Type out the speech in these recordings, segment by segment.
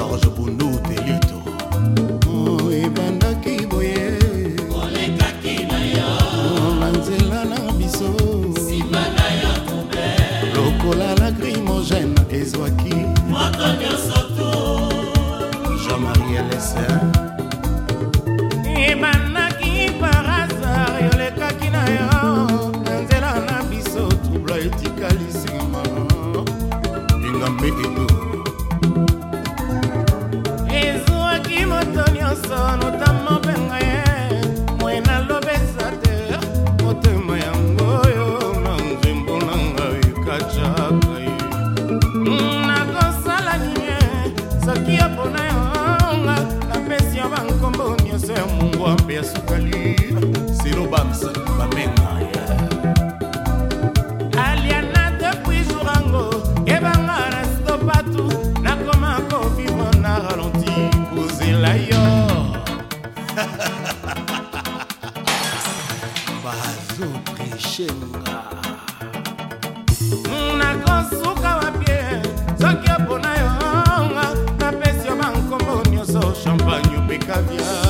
george bundu telito oh, ebandaki boye olekaki na yo na oh, nzela na biso nsima na yo kube lokola lacrimogene ezwaki moto nyonso tu jean-marie elese ebandaki par hasard yolekaki na yo na nzela na biso trouble etikali caviar.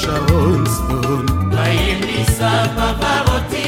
sharon stone bayembisa papa roti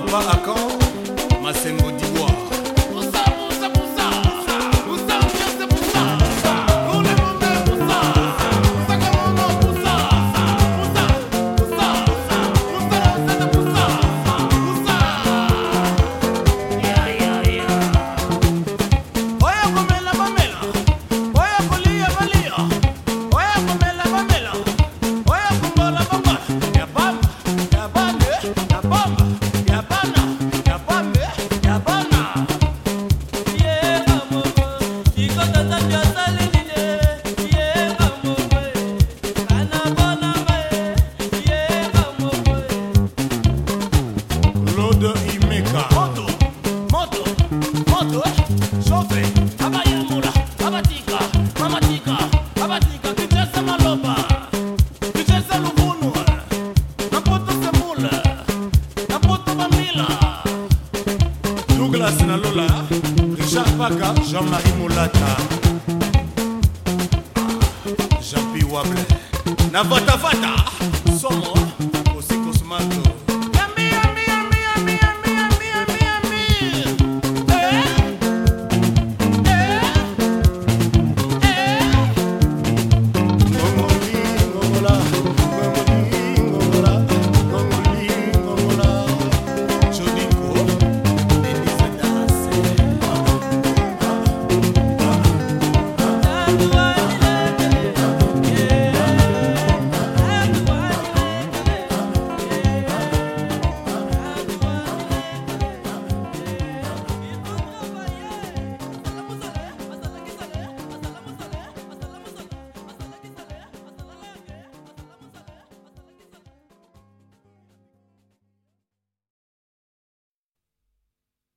ma a quand Moto, moto, moto. Chantez. Abaïle Mula, Abatika, Abatika, Abatika. Tu dresses maloba, tu dresses le bonheur. N'importe ce boule, n'importe la mille. Douglas Nalola, Richard Faka, Jean-Marie Molata, ah, Jean-Pierre Wabre, Navata, Vata, somme.